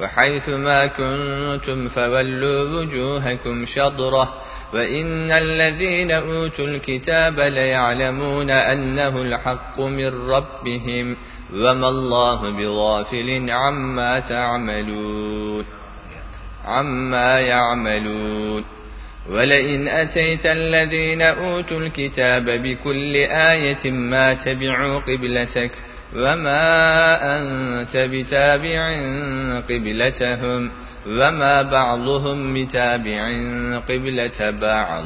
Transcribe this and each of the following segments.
وحيث ما كنتم فولوا وجوهكم شطرة وإن الذين أوتوا الكتاب ليعلمون أنه الحق من ربهم وما الله بغافل عما تعملون عما يعملون ولئن أتيت الذين أوتوا الكتاب بكل آية ما تبعوا قبلتك وما أنت بتابع قبلتهم وما بعضهم بتابع قبلة بعض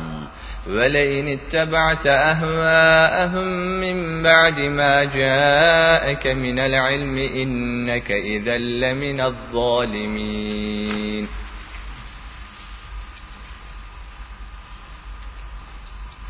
ولئن اتبعت أهواءهم من بعد ما جاءك من العلم إنك إذا لمن الظالمين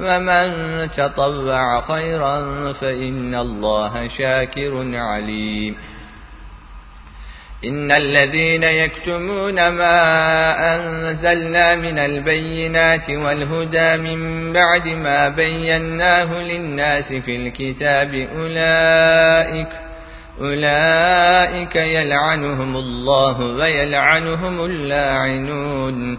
ومن تطوع خيرا فإن الله شاكر عليم. إن الذين يكتمون ما أنزلنا من البينات والهدى من بعد ما بيناه للناس في الكتاب أولئك أولئك يلعنهم الله ويلعنهم اللاعنون.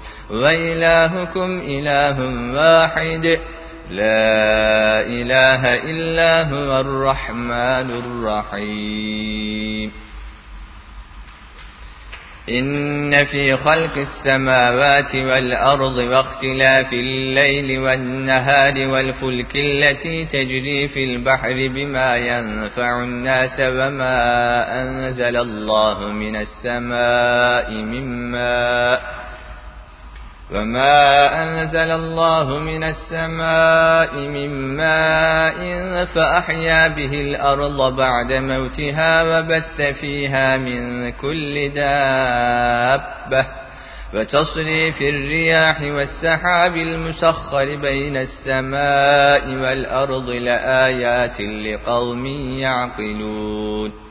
وإلهكم إله واحد. لا إله إلا هو الرحمن الرحيم. إن في خلق السماوات والأرض واختلاف الليل والنهار والفلك التي تجري في البحر بما ينفع الناس وما أنزل الله من السماء من ماء. وما أنزل الله من السماء من ماء فأحيا به الأرض بعد موتها وبث فيها من كل دابة وتصريف الرياح والسحاب المسخر بين السماء والأرض لآيات لقوم يعقلون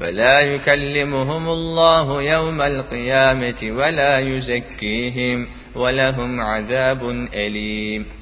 فلا يكلمهم الله يوم القيامة ولا يزكيهم ولهم عذاب أليم.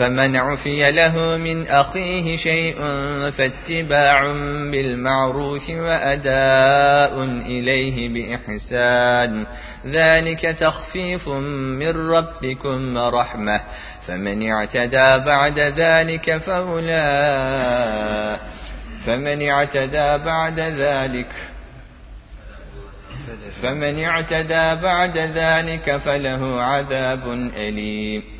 فمن عفي له من أخيه شيء فاتباع بالمعروف وأداء إليه بإحسان. ذلك تخفيف من ربكم ورحمة. فمن اعتدى بعد ذلك فأولئك فمن اعتدى بعد ذلك فمن اعتدى بعد ذلك فله عذاب أليم.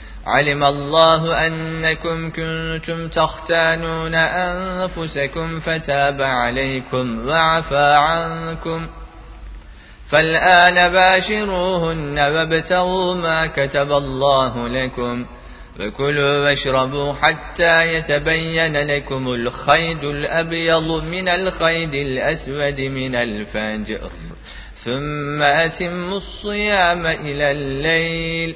علم الله أنكم كنتم تختانون أنفسكم فتاب عليكم وعفى عنكم فالآن باشروهن وابتغوا ما كتب الله لكم فكلوا واشربوا حتى يتبين لكم الخيد الأبيض من الخيد الأسود من الفجر ثم أتموا الصيام إلى الليل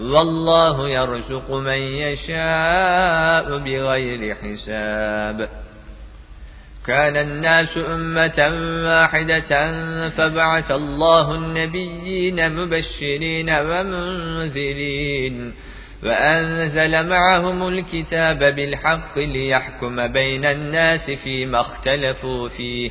والله يرزق من يشاء بغير حساب. كان الناس أمة واحدة فبعث الله النبيين مبشرين ومنذرين وأنزل معهم الكتاب بالحق ليحكم بين الناس فيما اختلفوا فيه.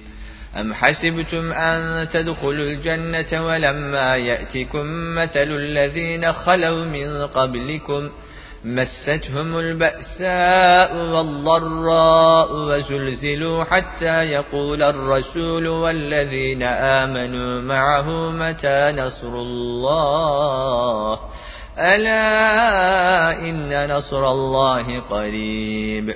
أم حسبتم أن تدخلوا الجنة ولما يأتكم مثل الذين خلوا من قبلكم مستهم البأساء والضراء وزلزلوا حتى يقول الرسول والذين آمنوا معه متى نصر الله ألا إن نصر الله قريب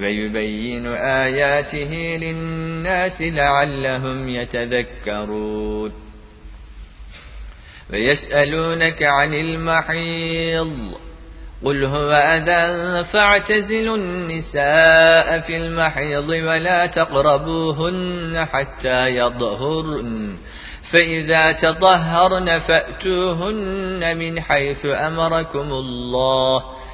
ويبين آياته للناس لعلهم يتذكرون. ويسألونك عن المحيض قل هو أذى فاعتزلوا النساء في المحيض ولا تقربوهن حتى يظهرن فإذا تطهرن فأتوهن من حيث أمركم الله.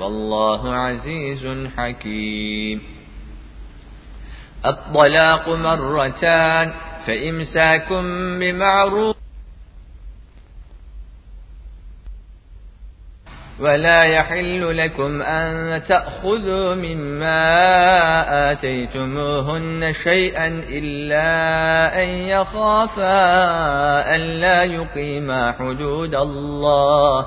والله عزيز حكيم. الطلاق مرتان فإمساكم بمعروف. ولا يحل لكم أن تأخذوا مما آتيتموهن شيئا إلا أن يخافا ألا يقيما حدود الله.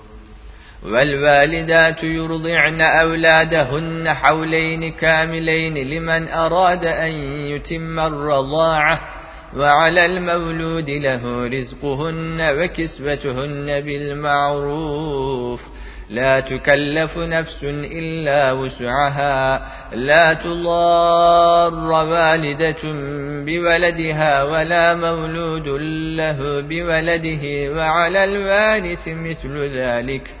والوالدات يرضعن أولادهن حولين كاملين لمن أراد أن يتم الرضاعة وعلى المولود له رزقهن وكسبتهن بالمعروف. لا تكلف نفس إلا وسعها. لا تضار والدة بولدها ولا مولود له بولده وعلى الوارث مثل ذلك.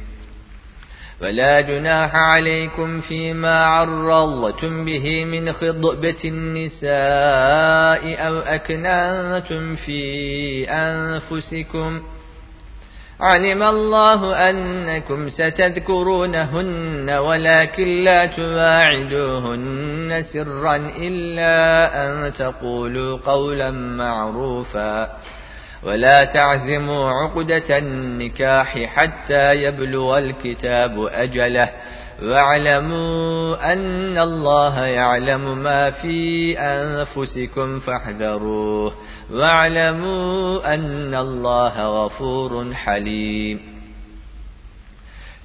ولا جناح عليكم فيما عرضتم به من خطبة النساء أو أكنانتم في أنفسكم. علم الله أنكم ستذكرونهن ولكن لا تواعدوهن سرا إلا أن تقولوا قولا معروفا. ولا تعزموا عقدة النكاح حتى يبلغ الكتاب أجله. واعلموا أن الله يعلم ما في أنفسكم فاحذروه. واعلموا أن الله غفور حليم.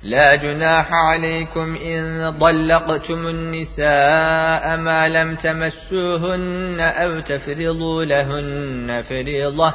لا جناح عليكم إن ضلقتم النساء ما لم تمسوهن أو تفرضوا لهن فريضة.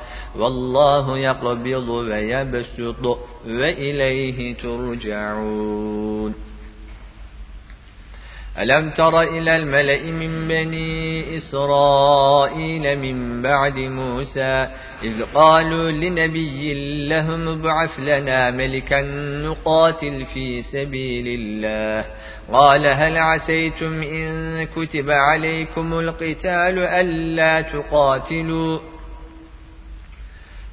والله يقبض ويبسط وإليه ترجعون. ألم تر إلى الملأ من بني إسرائيل من بعد موسى إذ قالوا لنبي لهم ابعث لنا ملكا نقاتل في سبيل الله. قال هل عسيتم إن كتب عليكم القتال ألا تقاتلوا؟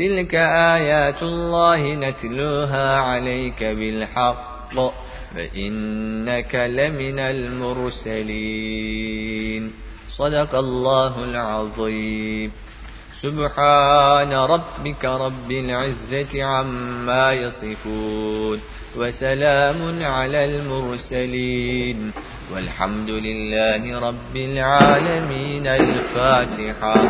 تلك آيات الله نتلوها عليك بالحق فإنك لمن المرسلين. صدق الله العظيم. سبحان ربك رب العزة عما يصفون وسلام على المرسلين. والحمد لله رب العالمين. الفاتحة.